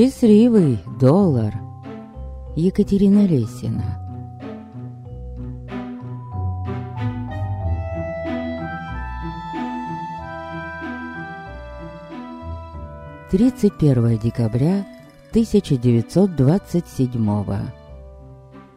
Счастливый доллар. Екатерина Лесина. Тридцать первое декабря 1927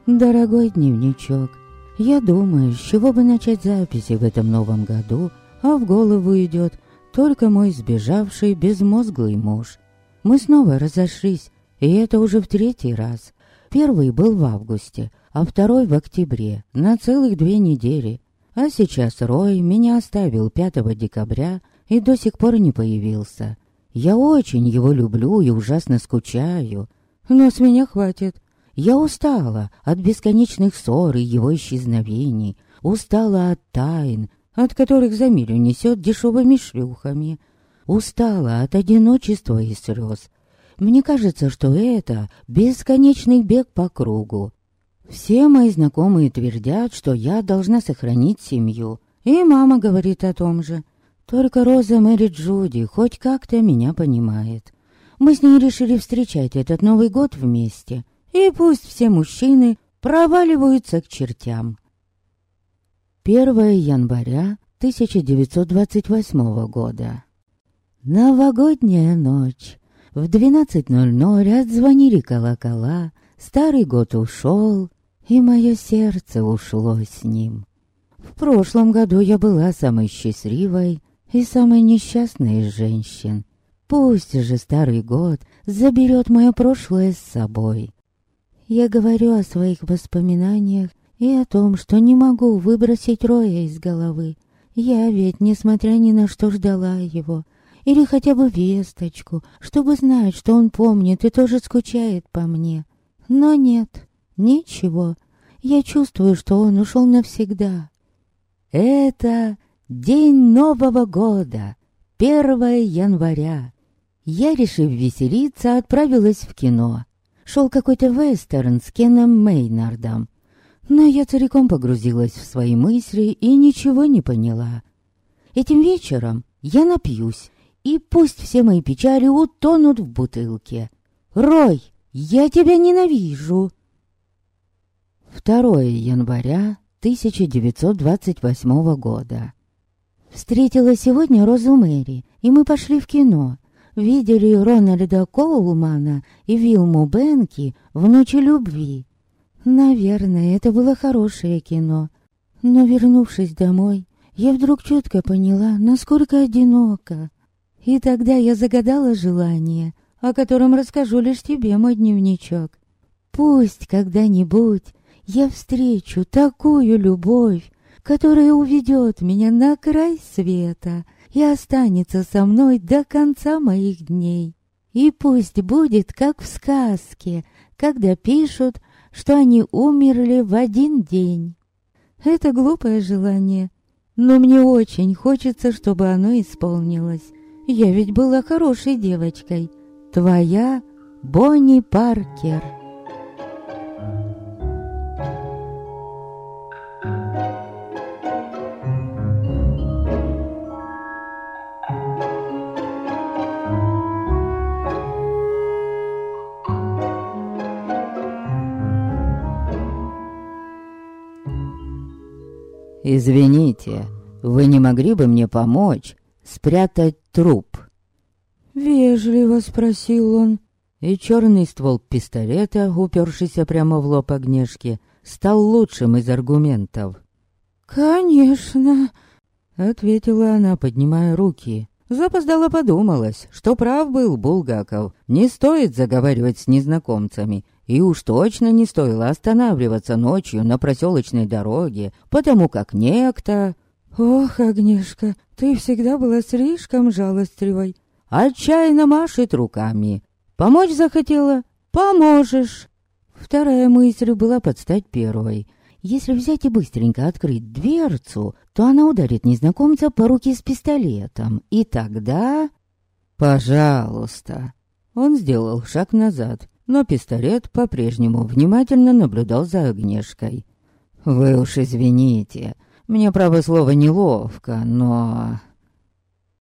Дорогой дневничок, я думаю, с чего бы начать записи в этом новом году, а в голову идет только мой сбежавший безмозглый муж. Мы снова разошлись, и это уже в третий раз. Первый был в августе, а второй в октябре, на целых две недели. А сейчас Рой меня оставил 5 декабря и до сих пор не появился. Я очень его люблю и ужасно скучаю, но с меня хватит. Я устала от бесконечных ссор и его исчезновений, устала от тайн, от которых за милю несет дешевыми шлюхами, устала от одиночества и слез. Мне кажется, что это бесконечный бег по кругу. Все мои знакомые твердят, что я должна сохранить семью, и мама говорит о том же. Только Роза Мэри Джуди хоть как-то меня понимает. Мы с ней решили встречать этот Новый год вместе. И пусть все мужчины проваливаются к чертям. 1 января 1928 года. Новогодняя ночь. В 12.00 отзвонили колокола, старый год ушел, и мое сердце ушло с ним. В прошлом году я была самой счастливой и самой несчастной из женщин. Пусть же старый год заберет мое прошлое с собой. Я говорю о своих воспоминаниях и о том, что не могу выбросить Роя из головы. Я ведь, несмотря ни на что, ждала его. Или хотя бы весточку, чтобы знать, что он помнит и тоже скучает по мне. Но нет, ничего. Я чувствую, что он ушел навсегда. Это День Нового года, 1 января. Я, решив веселиться, отправилась в кино. Шел какой-то вестерн с Кеном Мейнардом. Но я целиком погрузилась в свои мысли и ничего не поняла. Этим вечером я напьюсь, и пусть все мои печали утонут в бутылке. Рой, я тебя ненавижу. 2 января 1928 года. Встретила сегодня Розу Мэри, и мы пошли в кино. Видели Рональда Коулмана и Вилму Бенки в «Ночи любви». Наверное, это было хорошее кино. Но, вернувшись домой, я вдруг четко поняла, насколько одиноко. И тогда я загадала желание, о котором расскажу лишь тебе, мой дневничок. Пусть когда-нибудь я встречу такую любовь, которая уведет меня на край света и останется со мной до конца моих дней. И пусть будет, как в сказке, когда пишут, что они умерли в один день. Это глупое желание, но мне очень хочется, чтобы оно исполнилось. Я ведь была хорошей девочкой. Твоя Бонни Паркер. «Извините, вы не могли бы мне помочь спрятать труп?» Вежливо спросил он, и черный ствол пистолета, упершийся прямо в лоб огнешки, стал лучшим из аргументов. «Конечно», — ответила она, поднимая руки. Запоздала подумалась, что прав был Булгаков. Не стоит заговаривать с незнакомцами, и уж точно не стоило останавливаться ночью на проселочной дороге, потому как некто... «Ох, Агнешка, ты всегда была слишком жалостливой!» Отчаянно машет руками. «Помочь захотела? Поможешь!» Вторая мысль была под стать первой. Если взять и быстренько открыть дверцу, то она ударит незнакомца по руке с пистолетом. И тогда... «Пожалуйста!» Он сделал шаг назад но пистолет по-прежнему внимательно наблюдал за огнешкой. «Вы уж извините, мне, право слово, неловко, но...»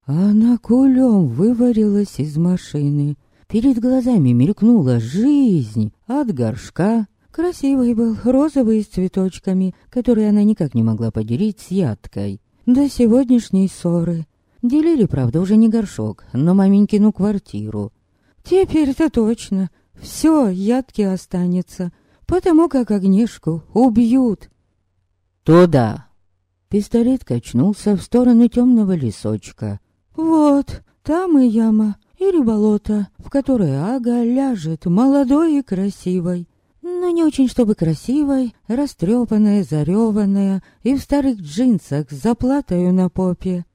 Она кулем выварилась из машины, Перед глазами мелькнула жизнь от горшка. Красивый был, розовый с цветочками, которые она никак не могла поделить с ядкой. До сегодняшней ссоры. Делили, правда, уже не горшок, но маменькину квартиру. Теперь-то точно. Все ядки останется, потому как огнешку убьют. Туда. Пистолет качнулся в сторону темного лесочка. Вот, там и яма, или болото, в которое Ага ляжет, молодой и красивой. Но не очень чтобы красивой, растрепанная, зареванная и в старых джинсах с заплатою на попе.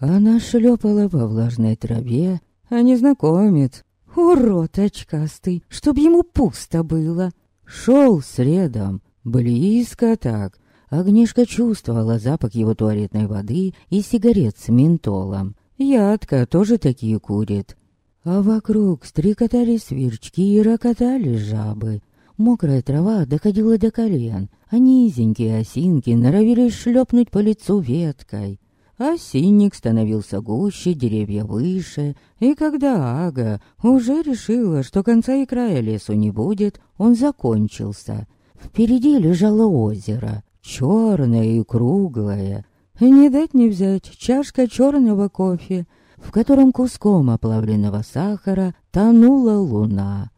Она шлепала во влажной траве, а незнакомец, урод очкастый, чтоб ему пусто было, шел следом, близко так. Огнешка чувствовала запах его туалетной воды и сигарет с ментолом. Ядка тоже такие курит. А вокруг стрекотали сверчки и рокотали жабы. Мокрая трава доходила до колен, а низенькие осинки норовили шлепнуть по лицу веткой. Осинник становился гуще, деревья выше, и когда Ага уже решила, что конца и края лесу не будет, он закончился. Впереди лежало озеро, черное и круглое, не дать не взять чашка черного кофе, в котором куском оплавленного сахара тонула луна.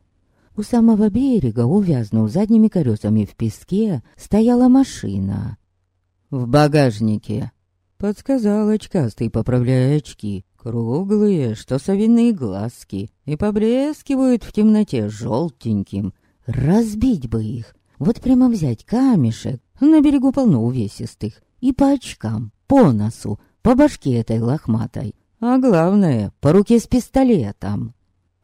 У самого берега, увязнув задними колесами в песке, стояла машина. «В багажнике», — подсказал очкастый, поправляя очки. Круглые, что совиные глазки, и поблескивают в темноте желтеньким. Разбить бы их, вот прямо взять камешек, на берегу полно увесистых, и по очкам, по носу, по башке этой лохматой. А главное, по руке с пистолетом.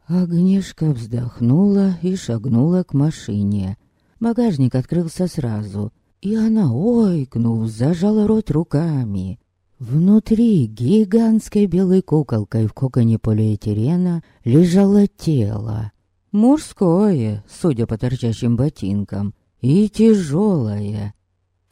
Агнешка вздохнула и шагнула к машине. Багажник открылся сразу, и она, ойкнув, зажала рот руками. Внутри гигантской белой куколкой в коконе полиэтилена лежало тело. Мужское, судя по торчащим ботинкам, и тяжелое.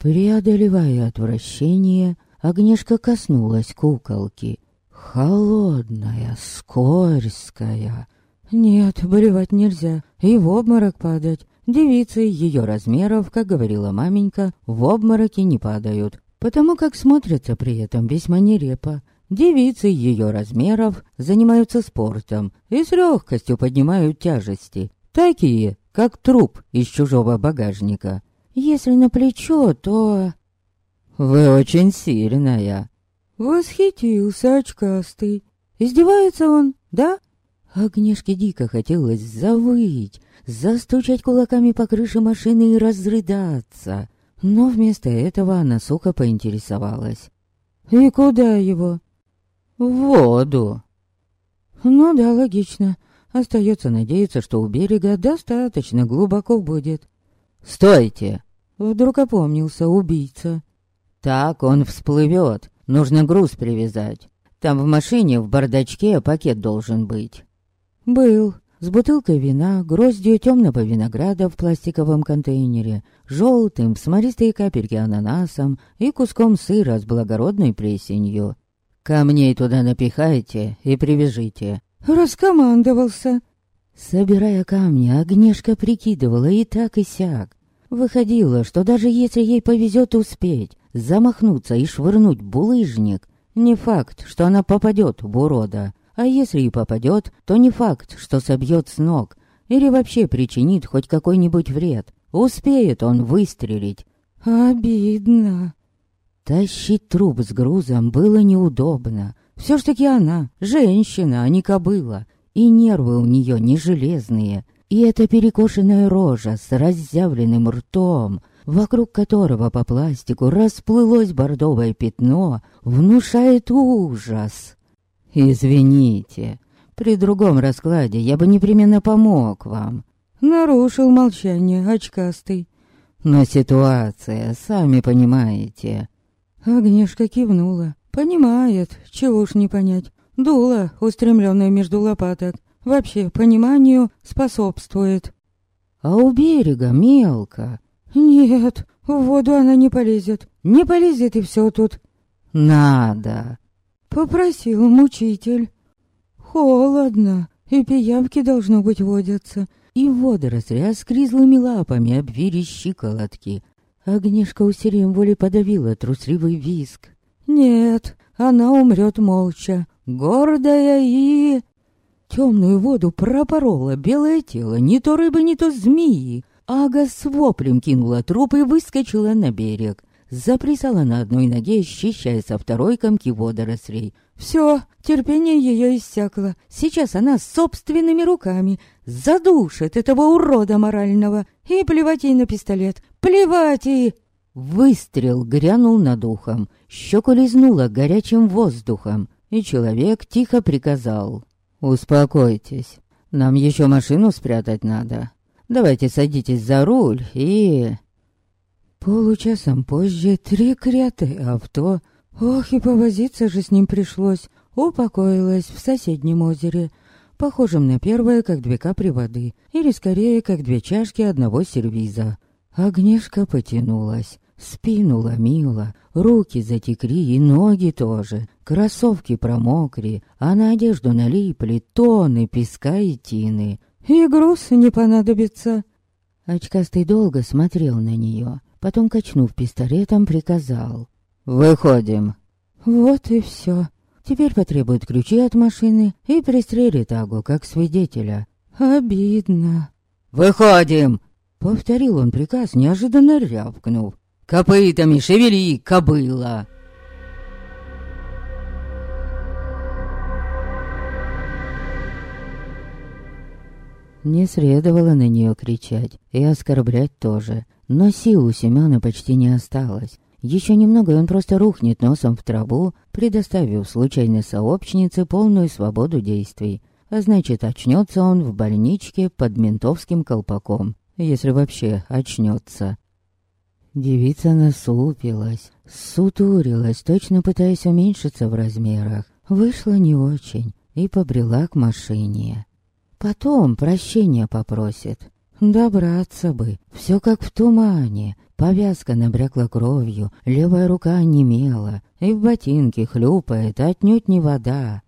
Преодолевая отвращение, Агнешка коснулась куколки. Холодная, скользкая. Нет, болевать нельзя, и в обморок падать. Девицы ее размеров, как говорила маменька, в обмороки не падают, потому как смотрятся при этом весьма нерепо. Девицы ее размеров занимаются спортом и с легкостью поднимают тяжести, такие, как труп из чужого багажника. Если на плечо, то... Вы очень сильная. Восхитился очкастый. Издевается он, да? Огнешке дико хотелось завыть, застучать кулаками по крыше машины и разрыдаться. Но вместо этого она сухо поинтересовалась. «И куда его?» «В воду». «Ну да, логично. Остается надеяться, что у берега достаточно глубоко будет. «Стойте!» Вдруг опомнился убийца. «Так он всплывет. Нужно груз привязать. Там в машине в бардачке пакет должен быть». «Был. С бутылкой вина, гроздью темного винограда в пластиковом контейнере, желтым, смористые капельки ананасом и куском сыра с благородной плесенью. Камней туда напихайте и привяжите». «Раскомандовался», Собирая камни, Агнешка прикидывала и так и сяк. Выходило, что даже если ей повезет успеть замахнуться и швырнуть булыжник, не факт, что она попадет в урода. А если и попадет, то не факт, что собьет с ног или вообще причинит хоть какой-нибудь вред. Успеет он выстрелить. Обидно. Тащить труп с грузом было неудобно. Все ж таки она, женщина, а не кобыла и нервы у нее не железные, и эта перекошенная рожа с разъявленным ртом, вокруг которого по пластику расплылось бордовое пятно, внушает ужас. «Извините, при другом раскладе я бы непременно помог вам». Нарушил молчание очкастый. «Но ситуация, сами понимаете». Агнешка кивнула. «Понимает, чего уж не понять. Дуло, устремленное между лопаток, вообще пониманию способствует. А у берега мелко. Нет, в воду она не полезет. Не полезет и все тут. Надо. Попросил мучитель. Холодно. И пиявки, должно быть, водятся. И водоросли с кризлыми лапами обвили щиколотки. Огнешка усилием воли подавила трусливый виск. Нет, она умрет молча, гордая и... Темную воду пропорола белое тело, не то рыбы, не то змеи. Ага с воплем кинула труп и выскочила на берег. Заприсала на одной ноге, ощущая со второй комки водорослей. Все, терпение ее иссякло. Сейчас она собственными руками задушит этого урода морального. И плевать ей на пистолет. Плевать и... Выстрел грянул над ухом. Щеку лизнуло горячим воздухом. И человек тихо приказал. «Успокойтесь. Нам еще машину спрятать надо. Давайте садитесь за руль и...» Получасом позже три крятые авто, ох и повозиться же с ним пришлось, упокоилось в соседнем озере, похожем на первое, как две капли воды, или скорее, как две чашки одного сервиза. Огнешка потянулась, спину ломила, руки затекли и ноги тоже, кроссовки промокли, а на одежду налипли тонны песка и тины. И груз не понадобится. Очкастый долго смотрел на нее, Потом, качнув пистолетом, приказал. «Выходим». Вот и все. Теперь потребует ключи от машины и пристрелит Агу как свидетеля. Обидно. «Выходим!» Повторил он приказ, неожиданно рявкнув. «Копытами шевели, кобыла!» Не следовало на нее кричать и оскорблять тоже. Но сил у Семёна почти не осталось. Еще немного, и он просто рухнет носом в траву, предоставив случайной сообщнице полную свободу действий. А значит, очнется он в больничке под ментовским колпаком, если вообще очнется. Девица насупилась, сутурилась, точно пытаясь уменьшиться в размерах. Вышла не очень и побрела к машине. Потом прощения попросит. Добраться бы, все как в тумане. Повязка набрякла кровью, левая рука онемела, и в ботинке хлюпает отнюдь не вода.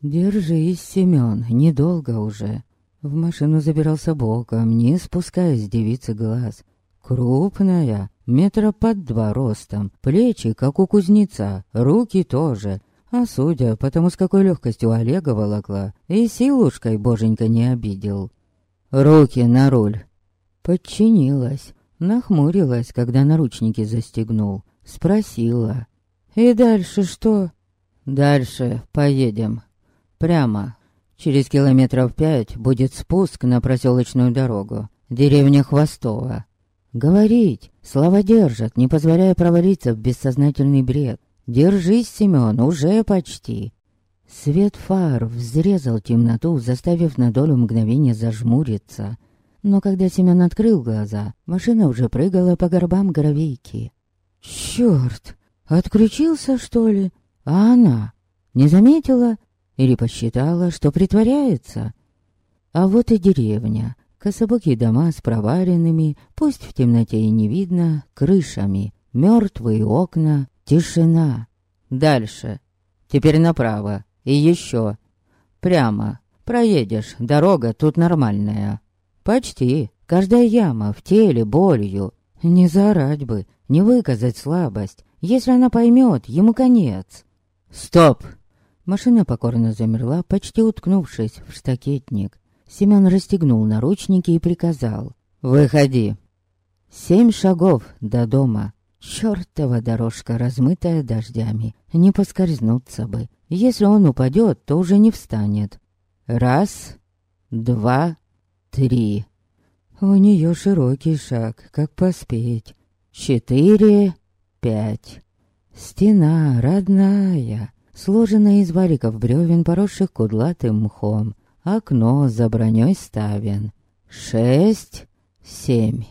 Держись, Семен, недолго уже. В машину забирался боком, не спуская с девицы глаз. Крупная, метра под два ростом, плечи, как у кузнеца, руки тоже. А судя по тому, с какой легкостью Олега волокла, и силушкой боженька не обидел. «Руки на руль!» Подчинилась, нахмурилась, когда наручники застегнул. Спросила. «И дальше что?» «Дальше поедем. Прямо. Через километров пять будет спуск на проселочную дорогу. Деревня Хвостова. Говорить, слова держат, не позволяя провалиться в бессознательный бред. Держись, Семен, уже почти. Свет фар взрезал темноту, заставив на долю мгновения зажмуриться. Но когда Семен открыл глаза, машина уже прыгала по горбам горовейки. Чёрт! Отключился, что ли? А она? Не заметила? Или посчитала, что притворяется? А вот и деревня. Кособокие дома с проваренными, пусть в темноте и не видно, крышами. Мертвые окна, тишина. Дальше. Теперь направо. И еще. Прямо. Проедешь, дорога тут нормальная. Почти. Каждая яма в теле болью. Не заорать бы, не выказать слабость. Если она поймет, ему конец. Стоп! Машина покорно замерла, почти уткнувшись в штакетник. Семен расстегнул наручники и приказал. «Выходи!» Семь шагов до дома. Чёртова дорожка, размытая дождями. Не поскользнуться бы. Если он упадет, то уже не встанет. Раз, два, три. У нее широкий шаг, как поспеть. Четыре, пять. Стена родная, сложенная из вариков бревен, поросших кудлатым мхом. Окно за броней ставен. Шесть, семь.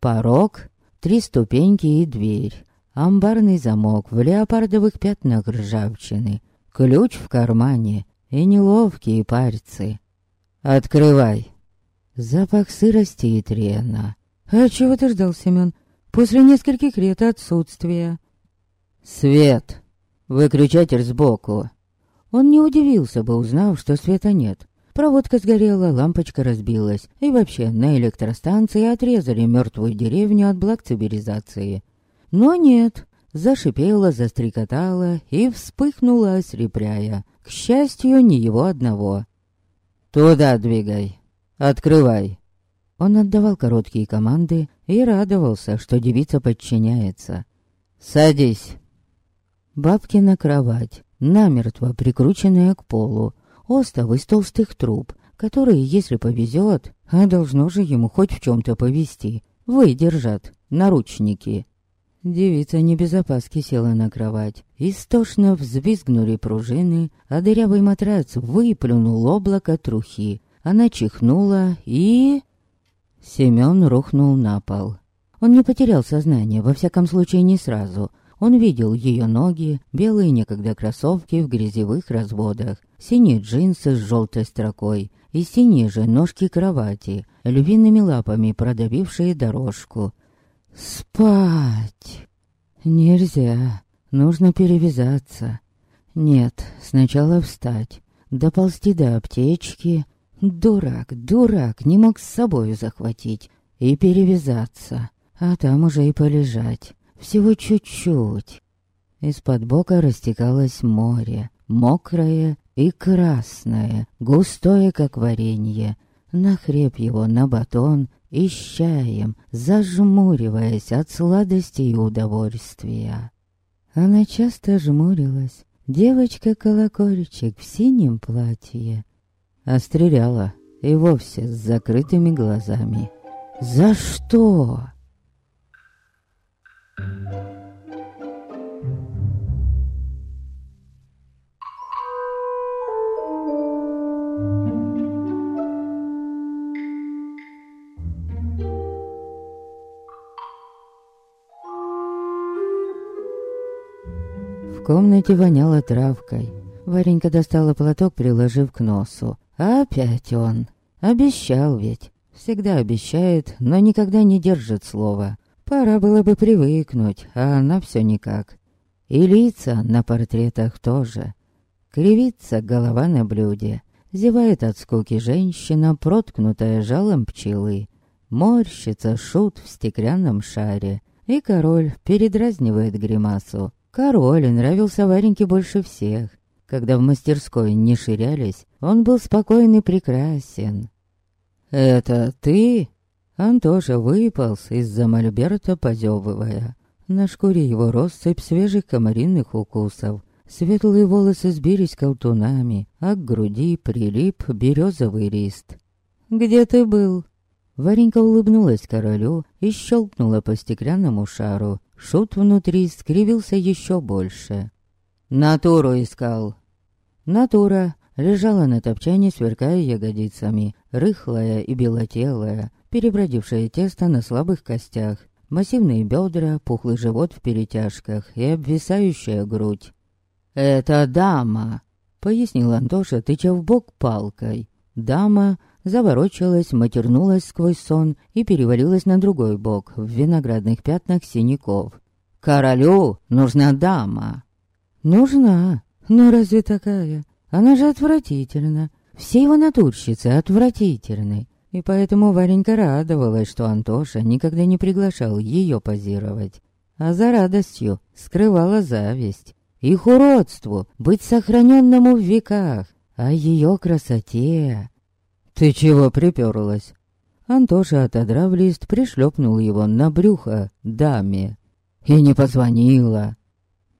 Порог, три ступеньки и дверь. Амбарный замок в леопардовых пятнах ржавчины — ключ в кармане и неловкие пальцы. «Открывай!» Запах сырости и трена. «А чего ты ждал, Семен? После нескольких лет отсутствия?» «Свет! Выключатель сбоку!» Он не удивился бы, узнав, что света нет. Проводка сгорела, лампочка разбилась. И вообще, на электростанции отрезали мертвую деревню от благ цивилизации. Но нет, зашипела, застрекотала и вспыхнула, ослепляя. К счастью, не его одного. «Туда двигай! Открывай!» Он отдавал короткие команды и радовался, что девица подчиняется. «Садись!» Бабкина кровать, намертво прикрученная к полу, остов из толстых труб, которые, если повезет, а должно же ему хоть в чем-то повезти, выдержат наручники. Девица не без опаски села на кровать. Истошно взвизгнули пружины, а дырявый матрац выплюнул облако трухи. Она чихнула и... Семён рухнул на пол. Он не потерял сознание, во всяком случае не сразу. Он видел ее ноги, белые некогда кроссовки в грязевых разводах, синие джинсы с желтой строкой и синие же ножки кровати, львиными лапами продавившие дорожку. Спать. Нельзя. Нужно перевязаться. Нет, сначала встать. Доползти до аптечки. Дурак, дурак, не мог с собой захватить. И перевязаться. А там уже и полежать. Всего чуть-чуть. Из-под бока растекалось море. Мокрое и красное, густое, как варенье. Нахреп его на батон и с чаем, зажмуриваясь от сладости и удовольствия. Она часто жмурилась, девочка-колокольчик в синем платье, а стреляла и вовсе с закрытыми глазами. «За что?» Комнате воняло травкой. Варенька достала платок, приложив к носу. Опять он. Обещал ведь. Всегда обещает, но никогда не держит слова. Пора было бы привыкнуть, а она все никак. И лица на портретах тоже. Кривится голова на блюде. Зевает от скуки женщина, проткнутая жалом пчелы. Морщится шут в стеклянном шаре. И король передразнивает гримасу. Король нравился Вареньке больше всех. Когда в мастерской не ширялись, он был спокоен и прекрасен. «Это ты?» Антоша выполз из-за мольберта, позевывая. На шкуре его россыпь свежих комаринных укусов. Светлые волосы сбились колтунами, а к груди прилип березовый лист. «Где ты был?» Варенька улыбнулась королю и щелкнула по стеклянному шару. Шут внутри скривился еще больше. «Натуру искал!» Натура лежала на топчане, сверкая ягодицами, рыхлая и белотелая, перебродившее тесто на слабых костях, массивные бедра, пухлый живот в перетяжках и обвисающая грудь. «Это дама!» — пояснил Антоша, тыча в бок палкой. Дама заворочилась, матернулась сквозь сон и перевалилась на другой бок, в виноградных пятнах синяков. «Королю нужна дама!» «Нужна? Но разве такая? Она же отвратительна. Все его натурщицы отвратительны». И поэтому Варенька радовалась, что Антоша никогда не приглашал ее позировать. А за радостью скрывала зависть. Их уродству быть сохраненному в веках, а ее красоте «Ты чего приперлась?» Антоша, отодрав лист, пришлепнул его на брюхо даме. «И не позвонила!»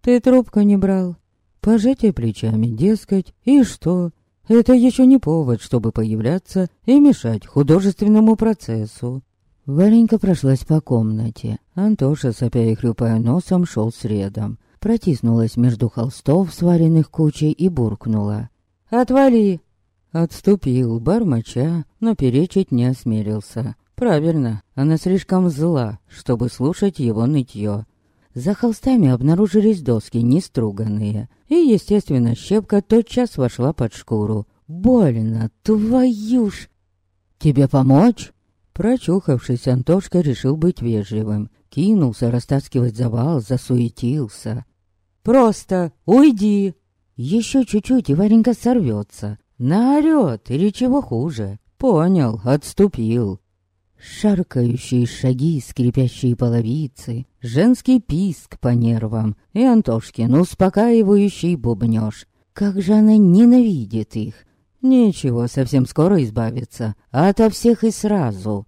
«Ты трубку не брал?» Пожатие плечами, дескать, и что? Это еще не повод, чтобы появляться и мешать художественному процессу. Варенька прошлась по комнате. Антоша, сопя и хрюпая носом, шел средом. Протиснулась между холстов, сваренных кучей, и буркнула. «Отвали! Отступил, бормоча, но перечить не осмелился. Правильно, она слишком зла, чтобы слушать его нытье. За холстами обнаружились доски неструганные, и, естественно, щепка тотчас вошла под шкуру. «Больно, твою ж!» «Тебе помочь?» Прочухавшись, Антошка решил быть вежливым. Кинулся растаскивать завал, засуетился. «Просто уйди!» Еще чуть-чуть, и Варенька сорвется. Наорёт или чего хуже. Понял, отступил. Шаркающие шаги, скрипящие половицы, женский писк по нервам и Антошкин успокаивающий бубнёж. Как же она ненавидит их. Ничего, совсем скоро избавится, ото всех и сразу.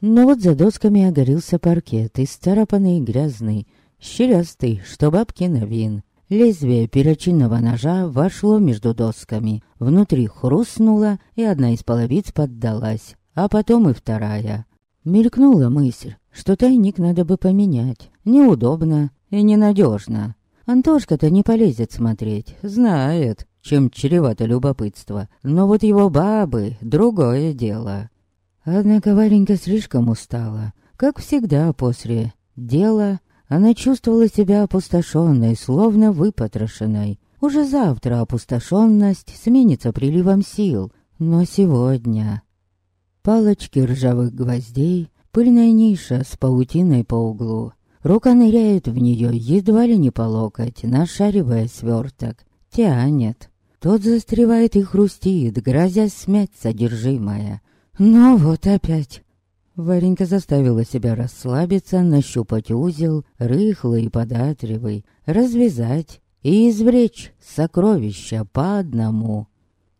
Но вот за досками огорился паркет, и старопанный и грязный, щелястый, что бабки на вин. Лезвие перочинного ножа вошло между досками. Внутри хрустнуло, и одна из половиц поддалась, а потом и вторая. Мелькнула мысль, что тайник надо бы поменять. Неудобно и ненадежно. Антошка-то не полезет смотреть, знает, чем чревато любопытство. Но вот его бабы — другое дело. Однако Варенька слишком устала. Как всегда после дела, она чувствовала себя опустошенной, словно выпотрошенной. Уже завтра опустошенность сменится приливом сил, но сегодня... Палочки ржавых гвоздей, пыльная ниша с паутиной по углу. Рука ныряет в нее едва ли не по локоть, нашаривая сверток. Тянет. Тот застревает и хрустит, грозясь смять содержимое. Ну вот опять. Варенька заставила себя расслабиться, нащупать узел, рыхлый и податривый, развязать и извлечь сокровища по одному.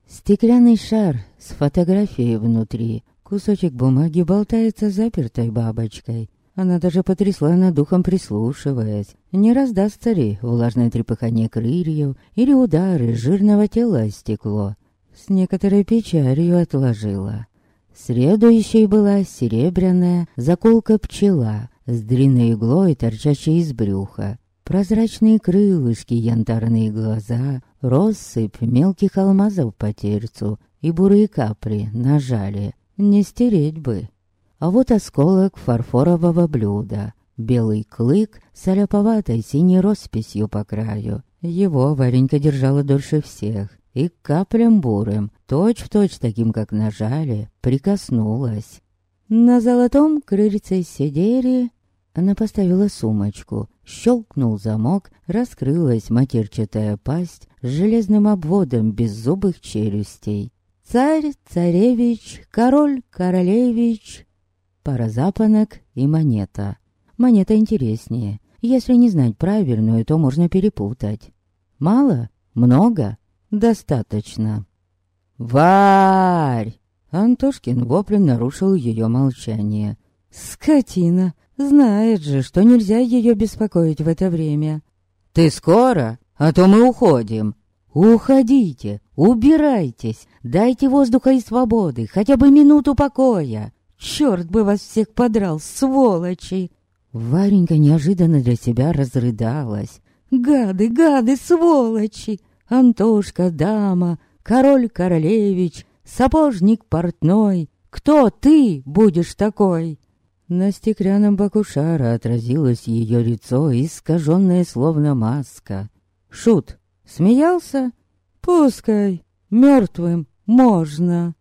Стеклянный шар с фотографией внутри. Кусочек бумаги болтается запертой бабочкой. Она даже потрясла над духом, прислушиваясь. Не раздастся ли влажное трепыхание крыльев или удары жирного тела стекло. С некоторой печалью отложила. Следующей была серебряная заколка пчела с длинной иглой, торчащей из брюха. Прозрачные крылышки, янтарные глаза, россыпь мелких алмазов по терцу и бурые капри на жале. Не стереть бы. А вот осколок фарфорового блюда, белый клык с аляповатой синей росписью по краю. Его Варенька держала дольше всех, и к каплям бурым, точь-в-точь таким, как нажали, прикоснулась. На золотом крыльце сидели... Она поставила сумочку, щелкнул замок, раскрылась матерчатая пасть с железным обводом беззубых челюстей. Царь, царевич, король, королевич. Пара запонок и монета. Монета интереснее. Если не знать правильную, то можно перепутать. Мало? Много? Достаточно. «Варь!» Антошкин воплем нарушил ее молчание. «Скотина! Знает же, что нельзя ее беспокоить в это время». «Ты скоро? А то мы уходим». «Уходите! Убирайтесь! Дайте воздуха и свободы, хотя бы минуту покоя! Черт бы вас всех подрал, сволочи!» Варенька неожиданно для себя разрыдалась. «Гады, гады, сволочи! Антошка, дама, король-королевич, сапожник портной. Кто ты будешь такой?» На стеклянном боку шара отразилось ее лицо, искаженное словно маска. Шут смеялся? Пускай, мертвым можно.